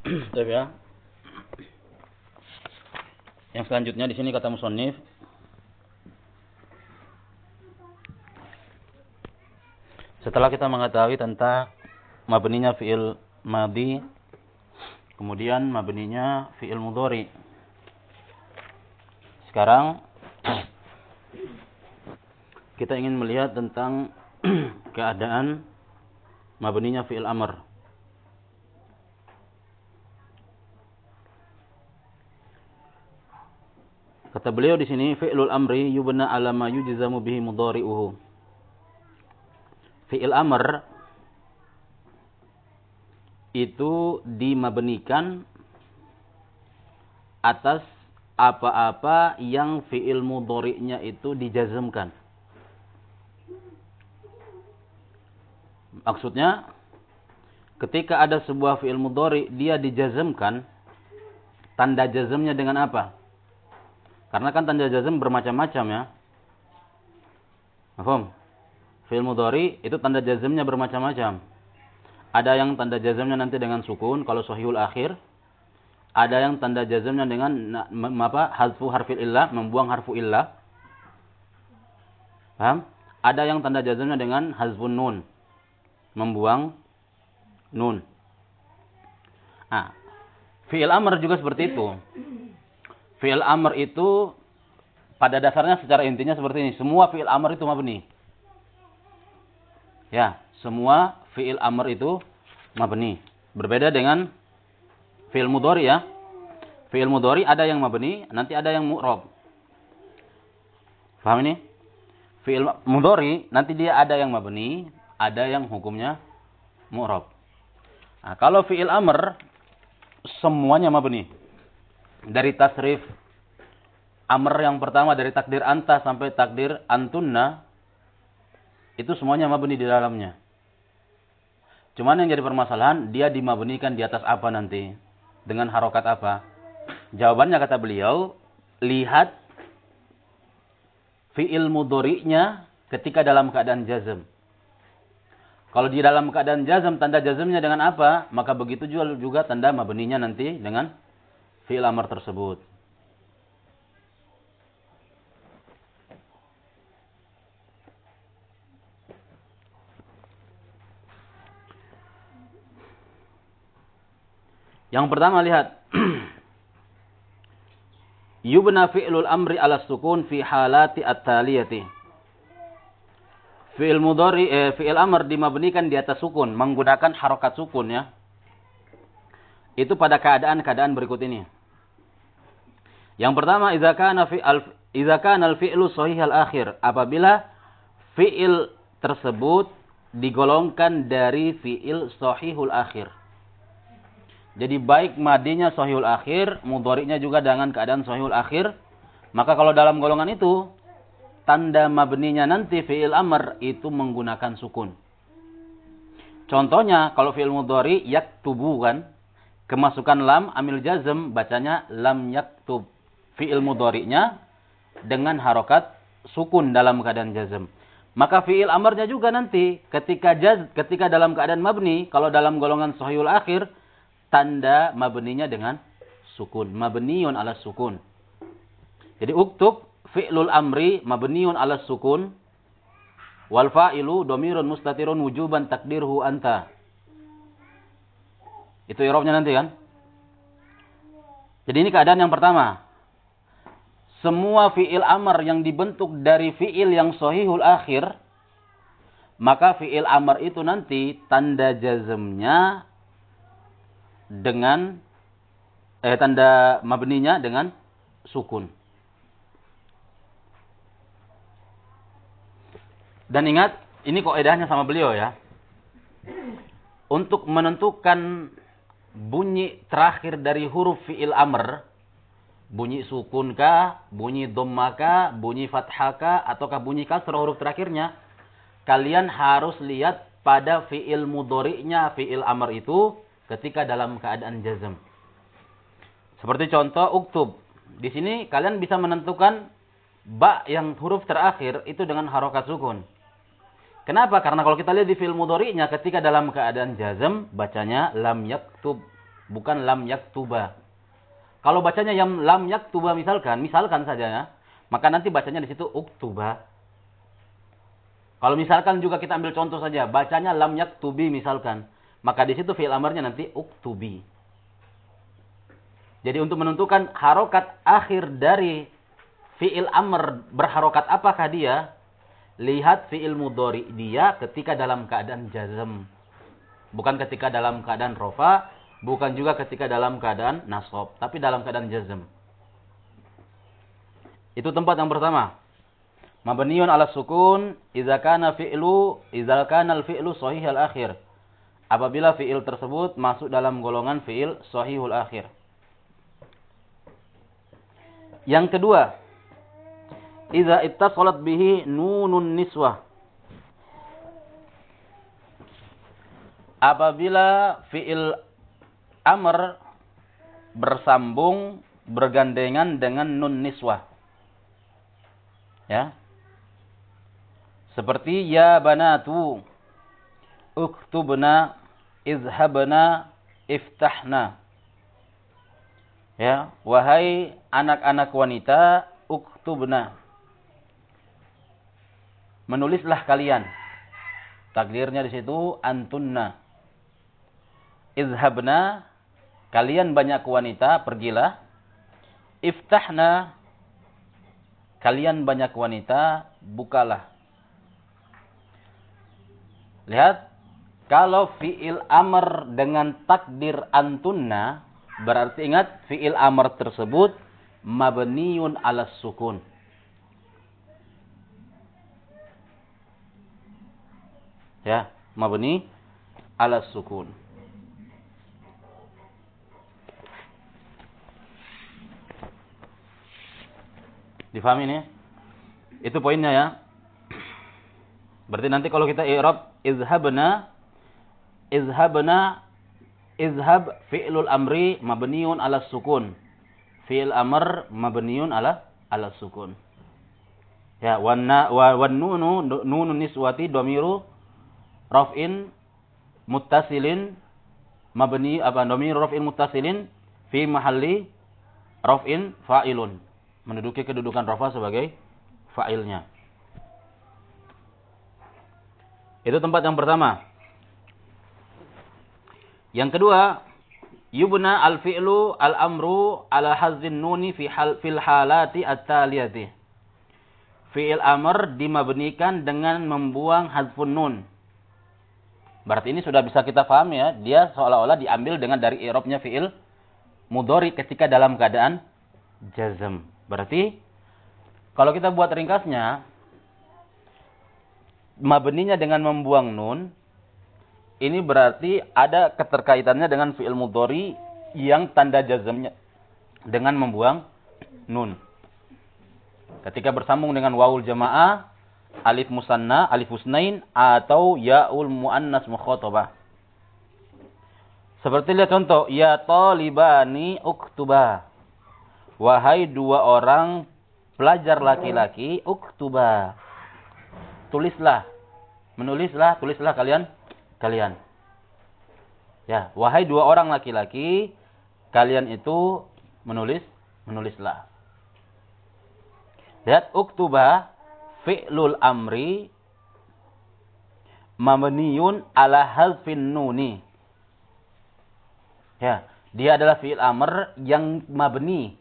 Baik ya. Yang selanjutnya di sini kata musannif Setelah kita mengetahui tentang mabninya fi'il madi kemudian mabninya fi'il mudhari. Sekarang kita ingin melihat tentang keadaan mabninya fi'il amr. Kata beliau di sini fi'lul amri yubna ala ma yujzamu bihi mudhari'uhu. Fi'il amr itu dimabnikan atas apa-apa yang fi'il mudhari'nya itu dijazmkan. Maksudnya ketika ada sebuah fi'il mudhari dia dijazmkan tanda jazmnya dengan apa? Karena kan tanda jazm bermacam-macam ya. Paham? Fi'il mudhari itu tanda jazmnya bermacam-macam. Ada yang tanda jazmnya nanti dengan sukun kalau sahihul akhir. Ada yang tanda jazmnya dengan apa? Hazfu harfil illah, membuang harfu illah. Paham? Ada yang tanda jazmnya dengan hazfun nun. Membuang nun. Nah, fi'il amr juga seperti itu. Fi'il amr itu pada dasarnya secara intinya seperti ini. Semua fi'il amr itu mabni. Ya, semua fi'il amr itu mabni. Berbeda dengan fi'il mudhari ya. Fi'il mudhari ada yang mabni, nanti ada yang mu'rab. Paham ini? Fi'il mudhari nanti dia ada yang mabni, ada yang hukumnya mu'rab. Nah, kalau fi'il amr semuanya mabni dari tasrif amr yang pertama dari takdir anta sampai takdir antunna itu semuanya mabni di dalamnya. Cuman yang jadi permasalahan dia dimabnikan di atas apa nanti? Dengan harokat apa? Jawabannya kata beliau, lihat fi'il mudhari'nya ketika dalam keadaan jazm. Kalau di dalam keadaan jazm, tanda jazmnya dengan apa? Maka begitu juga, tanda mabninya nanti dengan fi'il amr tersebut. Yang pertama lihat. Yubna fi'lul amri ala sukun fi halati at-taliyati. Fi'il mudhari eh, fi'il amr dimabnikan di atas sukun menggunakan harokat sukun ya. Itu pada keadaan-keadaan berikut ini. Yang pertama idza kana al idza kana al akhir, apabila fi'il tersebut digolongkan dari fi'il sahihul akhir. Jadi baik madinya sahihul akhir, mudhari'nya juga dengan keadaan sahihul akhir, maka kalau dalam golongan itu tanda mabninya nanti fi'il amr itu menggunakan sukun. Contohnya kalau fi'il mudhari yaktubu kan, kemasukan lam amil jazm bacanya lam yaktub fi'il mudhari'nya dengan harokat sukun dalam keadaan jazm. Maka fi'il amarnya juga nanti ketika jaz, ketika dalam keadaan mabni, kalau dalam golongan sahihul akhir, tanda mabninya dengan sukun. Mabniun ala sukun. Jadi uktub fi'lul amri mabniun ala sukun. Wal fa'ilu domirun mustatirun wujuban takdirhu anta. Itu irobnya nanti kan? Jadi ini keadaan yang pertama semua fi'il amr yang dibentuk dari fi'il yang sahihul akhir, maka fi'il amr itu nanti tanda jazmnya dengan eh tanda mabninya dengan sukun. Dan ingat, ini kaidahnya sama beliau ya. Untuk menentukan bunyi terakhir dari huruf fi'il amr, bunyi sukun kah, bunyi dhamma kah, bunyi fathah kah, ataukah bunyi kasrah huruf terakhirnya, kalian harus lihat pada fi'il mudhari'nya fi'il amr itu ketika dalam keadaan jazm. Seperti contoh uktub. Di sini kalian bisa menentukan ba yang huruf terakhir itu dengan harokat sukun. Kenapa? Karena kalau kita lihat di fi'il mudhari'nya ketika dalam keadaan jazm bacanya lam yaktub bukan lam yaktuba. Kalau bacanya yang lam yaktuba misalkan, misalkan saja ya, maka nanti bacanya di situ uktuba. Kalau misalkan juga kita ambil contoh saja, bacanya lam yaktubi misalkan, maka di situ fi'il amarnya nanti uktubi. Jadi untuk menentukan harokat akhir dari fi'il amr berharokat apakah dia? Lihat fi'il mudori dia ketika dalam keadaan jazm. Bukan ketika dalam keadaan rofa, bukan juga ketika dalam keadaan nasab, tapi dalam keadaan jazm. Itu tempat yang pertama. Mabniun ala sukun idza kana fi'lu idza kana al-fi'lu sahih al-akhir. Apabila fi'il tersebut masuk dalam golongan fi'il sahihul akhir. Yang kedua, idza ittasalat bihi nunun niswah. Apabila fi'il amr bersambung bergandengan dengan nun niswah. Ya. Seperti ya banatu uktubna izhabna iftahna. Ya, wahai anak-anak wanita, uktubna. Menulislah kalian. Takdirnya di situ antunna. Izhabna, kalian banyak wanita, pergilah. Iftahna, kalian banyak wanita, bukalah. Lihat, kalau fi'il amr dengan takdir antunna, berarti ingat fi'il amr tersebut mabniun ala sukun. Ya, mabni ala sukun. Difahami ini? Itu poinnya ya. Berarti nanti kalau kita i'rab izhabna izhabna izhab fi'lul amri mabniun ala sukun. Fi'il amr mabniun ala ala sukun. Ya, wanna wa wan nunu nunun niswati domiru raf'in muttasilin mabni apa domiru raf'in muttasilin fi mahalli raf'in fa'ilun. Menduduki kedudukan rafa sebagai fa'ilnya. Itu tempat yang pertama. Yang kedua, yubna al-fi'lu al-amru ala hazzin nuni fi hal, fil halati at-taliyati. Fi'il amr dimabnikan dengan membuang hazfun nun. Berarti ini sudah bisa kita paham ya, dia seolah-olah diambil dengan dari i'rabnya fi'il mudhari ketika dalam keadaan jazm. Berarti kalau kita buat ringkasnya, mabninya dengan membuang nun, ini berarti ada keterkaitannya dengan fi'il mudhari yang tanda jazmnya dengan membuang nun. Ketika bersambung dengan wawul jamaah, alif musanna, alif husnain atau yaul muannas mukhatabah. Seperti lihat contoh, ya talibani uktuba. Wahai dua orang pelajar laki-laki, uktuba tulislah. Menulislah, tulislah kalian kalian. Ya, wahai dua orang laki-laki, kalian itu menulis, menulislah. Lihat uktuba fi'lul amri mabniyun ala halfin nuni. Ya, dia adalah fi'il amr yang mabni.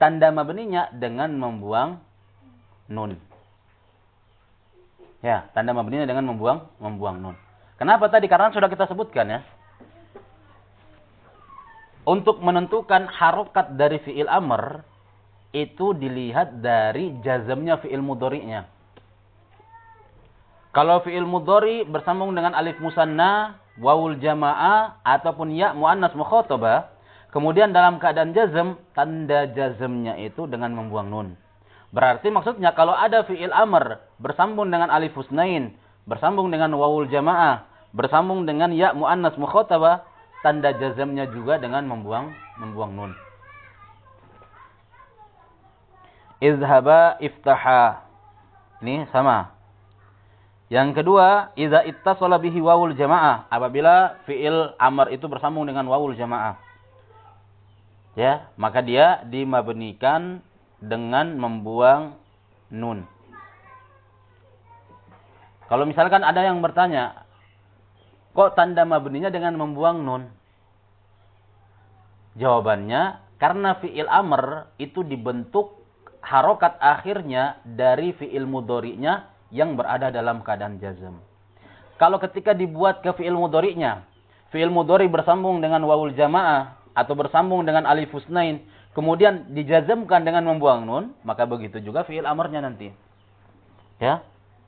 Tanda mabninya dengan membuang nun. Ya, tanda mabninya dengan membuang membuang nun. Kenapa tadi? Karena sudah kita sebutkan ya. Untuk menentukan harokat dari fi'il amr itu dilihat dari jazamnya fi'il mudori'nya. Kalau fi'il mudori bersambung dengan alif musanna, wawul jamaah ataupun ya muannas mukhatabah, kemudian dalam keadaan jazm, tanda jazmnya itu dengan membuang nun. Berarti maksudnya kalau ada fi'il amr bersambung dengan alif husnain, bersambung dengan wawul jamaah, bersambung dengan ya muannas mukhatabah, tanda jazamnya juga dengan membuang membuang nun. Izhaba iftaha. Ini sama. Yang kedua, idza ittasala bihi wawul jamaah, apabila fiil amr itu bersambung dengan wawul jamaah. Ya, maka dia dimabnikan dengan membuang nun. Kalau misalkan ada yang bertanya, kok tanda mabninya dengan membuang nun? Jawabannya, karena fiil amr itu dibentuk harokat akhirnya dari fiil mudori'nya yang berada dalam keadaan jazm. Kalau ketika dibuat ke fi'il mudhari'nya, fi'il mudhari bersambung dengan wawul jamaah atau bersambung dengan alif husnain, kemudian dijazmkan dengan membuang nun, maka begitu juga fi'il amarnya nanti. Ya.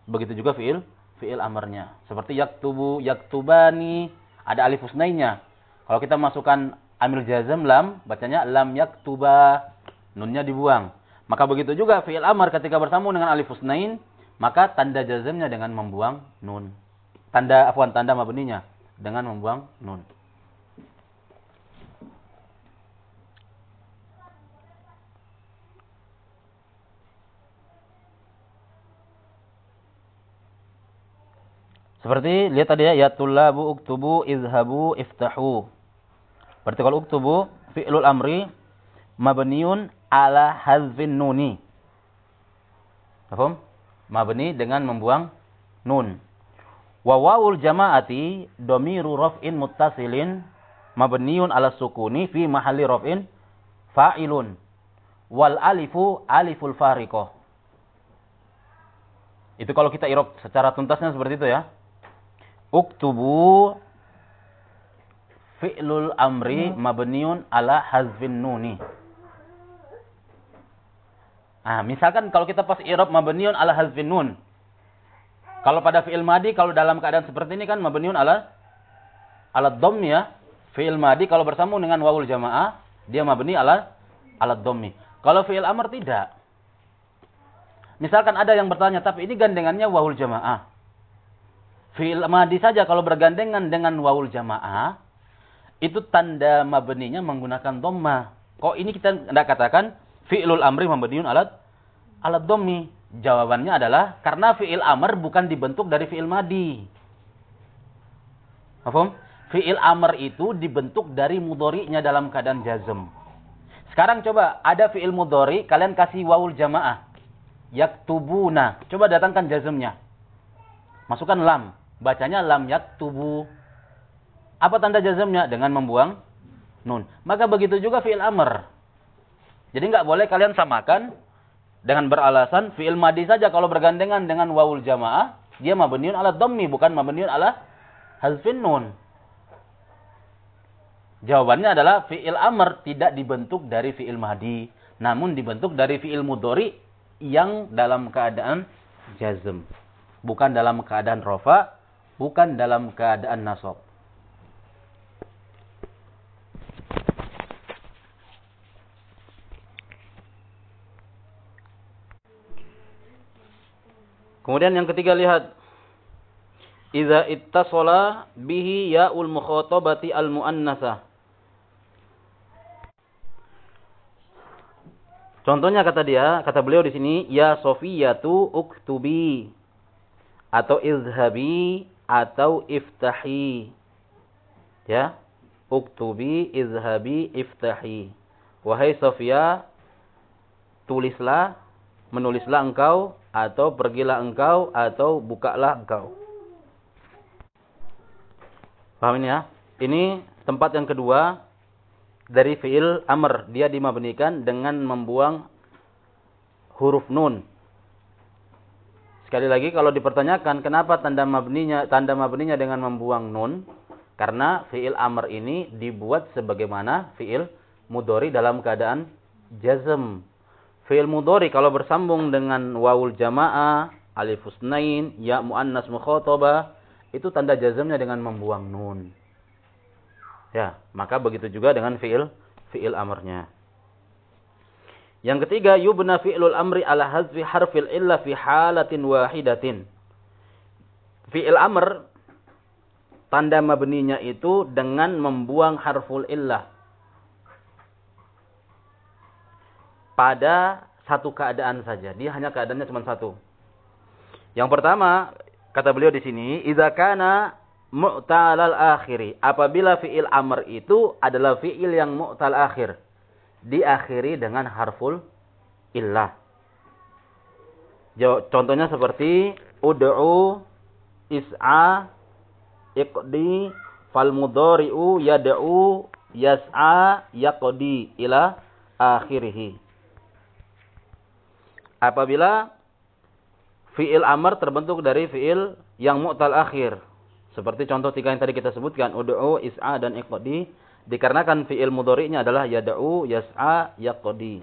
Begitu juga fi'il fi'il amarnya. Seperti yaktubu, yaktubani, ada alif husnainnya. Kalau kita masukkan amil jazm lam, bacanya lam yaktuba, nunnya dibuang. Maka begitu juga fi'il amar ketika bersambung dengan alif husnain, maka tanda jazmnya dengan membuang nun. Tanda afwan tanda mabninya dengan membuang nun. Seperti lihat tadi ya, ya tullabu uktubu izhabu iftahu. Berarti kalau uktubu fi'lul amri mabniun ala hazfin nuni. Paham? mabni dengan membuang nun. Wa wawul jama'ati domiru raf'in muttasilin mabniun ala sukuni fi mahalli raf'in fa'ilun. Wal alifu aliful fariqah. Itu kalau kita irok secara tuntasnya seperti itu ya. Uktubu fi'lul amri mabniun ala hazfin nuni. Ah, misalkan kalau kita pas i'rab mabniun ala hazfin nun. Kalau pada fi'il madi kalau dalam keadaan seperti ini kan mabniun ala ala dhamm ya. Fi'il madi kalau bersambung dengan wawul jamaah, dia mabni ala ala dhammi. Kalau fi'il amr tidak. Misalkan ada yang bertanya, tapi ini gandengannya wawul jamaah. Fi'il madi saja kalau bergandengan dengan wawul jamaah, itu tanda mabninya menggunakan dhamma. Kok ini kita tidak katakan fi'lul amri mabniun alat alat domi. Jawabannya adalah karena fi'il amr bukan dibentuk dari fi'il madi. Paham? Fi'il amr itu dibentuk dari mudori'nya dalam keadaan jazm. Sekarang coba ada fi'il mudori, kalian kasih wawul jamaah. Yaktubuna. Coba datangkan jazmnya. Masukkan lam. Bacanya lam yaktubu. Apa tanda jazmnya? Dengan membuang nun. Maka begitu juga fi'il amr. Jadi nggak boleh kalian samakan dengan beralasan fi'il madi saja kalau bergandengan dengan wawul jamaah, dia mabniun ala dhammi bukan mabniun ala hazfin nun. Jawabannya adalah fi'il amr tidak dibentuk dari fi'il madi, namun dibentuk dari fi'il mudhari yang dalam keadaan jazm. Bukan dalam keadaan rofa, bukan dalam keadaan nasab. Kemudian yang ketiga lihat Iza ittasala bihi ya'ul mukhatabati al-muannasah. Contohnya kata dia, kata beliau di sini, ya Sofiyatu uktubi atau izhabi atau iftahi. Ya. Uktubi, izhabi, iftahi. Wahai Sofia, tulislah, menulislah engkau atau pergilah engkau atau bukalah engkau. Paham ini ya? Ini tempat yang kedua dari fiil amr. Dia dimabnikan dengan membuang huruf nun. Sekali lagi kalau dipertanyakan kenapa tanda mabninya tanda mabninya dengan membuang nun? Karena fiil amr ini dibuat sebagaimana fiil mudori dalam keadaan jazm Fi'il mudhari kalau bersambung dengan wawul jamaah, alif husnain, ya muannas mukhatabah, itu tanda jazmnya dengan membuang nun. Ya, maka begitu juga dengan fi'il fi'il amrnya. Yang ketiga, yubna fi'lul amri ala hazfi harfil illa fi halatin wahidatin. Fi'il amr tanda mabninya itu dengan membuang harful illah pada satu keadaan saja. Dia hanya keadaannya cuma satu. Yang pertama, Kata beliau di sini, "Idza kana mu'talal akhiri." Apabila fiil amr itu adalah fiil yang mu'tal akhir, diakhiri dengan harful illah. Contohnya seperti ud'u, is'a, iqdi, fal mudhari'u, yad'u, yas'a, yaqdi ila akhirih. Apabila fi'il amr terbentuk dari fi'il yang mu'tal akhir. Seperti contoh tiga yang tadi kita sebutkan, ud'u, is'a dan iqdi, dikarenakan fi'il mudhari'nya adalah yad'u, yas'a, yaqdi.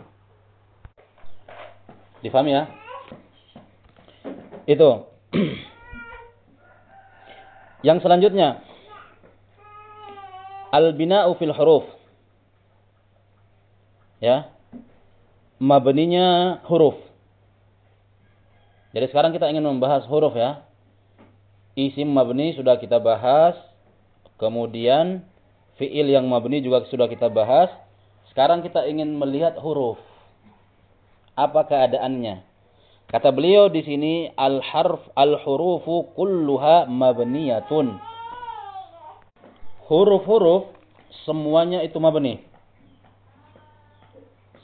Difahami ya? Itu. Yang selanjutnya al-bina'u fil huruf. Ya. Mabninya huruf. Jadi sekarang kita ingin membahas huruf ya. Isim mabni sudah kita bahas. Kemudian fiil yang mabni juga sudah kita bahas. Sekarang kita ingin melihat huruf. Apa keadaannya? Kata beliau di sini al-harf al-hurufu kulluha mabniyatun. Huruf-huruf semuanya itu mabni.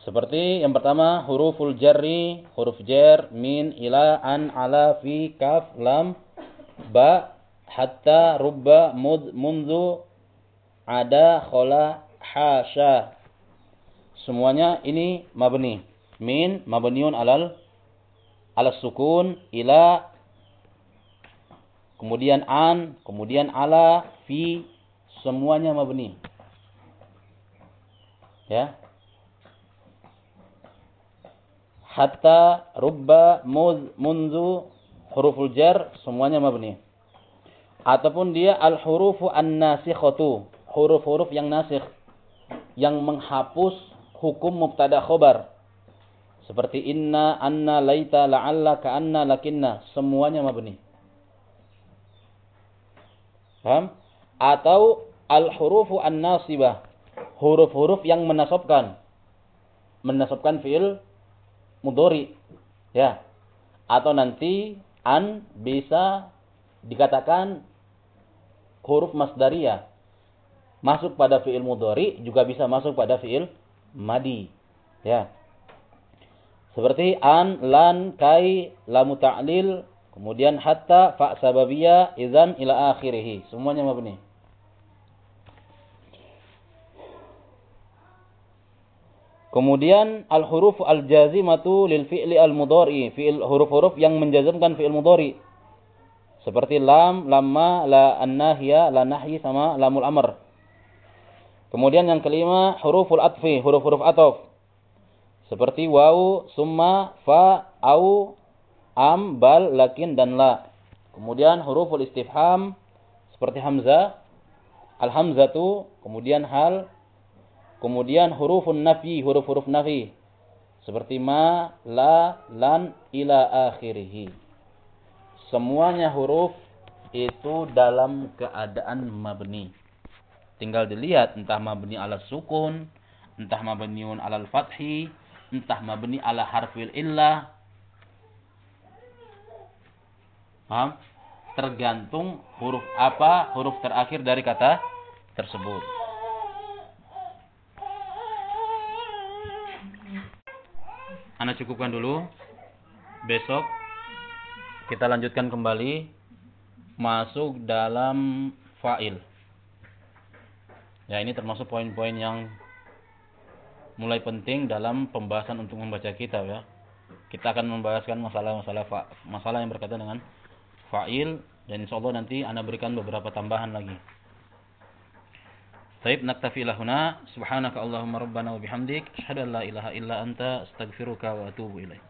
Seperti yang pertama huruful jarri, huruf jar, min, ila, an, ala, fi, kaf, lam, ba, hatta, rubba, mud, mundu, ada, khola, hasya. Semuanya ini mabni. Min mabniun alal ala sukun ila kemudian an kemudian ala fi semuanya mabni ya hatta rubba muz munzu huruful jar semuanya mabni ataupun dia al hurufu an nasikhatu huruf-huruf yang nasikh yang menghapus hukum mubtada khobar seperti inna, anna, laita, la'alla, ka'anna, lakinna. Semuanya mabni. Paham? Atau al-hurufu an-nasibah. Huruf-huruf yang menasobkan. Menasobkan fi'il mudori. Ya. Atau nanti an bisa dikatakan huruf masdariyah. Masuk pada fi'il mudori juga bisa masuk pada fi'il madi. Ya. Seperti an, lan, kai, lamu ta'lil, kemudian hatta, fa sababiyah, izan, ila akhirih. Semuanya mabni. Kemudian al-huruf al-jazimatu lil fi'li al-mudhari, fi'il huruf-huruf yang menjazamkan fi'il mudhari. Seperti lam, lamma, la an-nahya, la nahyi sama lamul amr. Kemudian yang kelima huruful atfi, huruf-huruf atof. Seperti waw, summa, fa, au, am, bal, lakin, dan la. Kemudian huruful istifham seperti hamzah, al-hamzatu, kemudian hal, kemudian hurufun nafi, huruf-huruf nafi. Seperti ma, la, lan, ila akhirih. Semuanya huruf itu dalam keadaan mabni. Tinggal dilihat entah mabni ala sukun, entah mabniun ala fathi, entah mabni ala harfil illah. Paham? Tergantung huruf apa huruf terakhir dari kata tersebut. Anda cukupkan dulu. Besok kita lanjutkan kembali masuk dalam fa'il. Ya, ini termasuk poin-poin yang mulai penting dalam pembahasan untuk membaca kitab ya. Kita akan membahaskan masalah-masalah masalah yang berkaitan dengan fa'il dan insyaallah nanti Anda berikan beberapa tambahan lagi. Taib naktafi lahuna subhanaka Allahumma rabbana wa bihamdik asyhadu ilaha illa anta astaghfiruka wa atubu ilaik.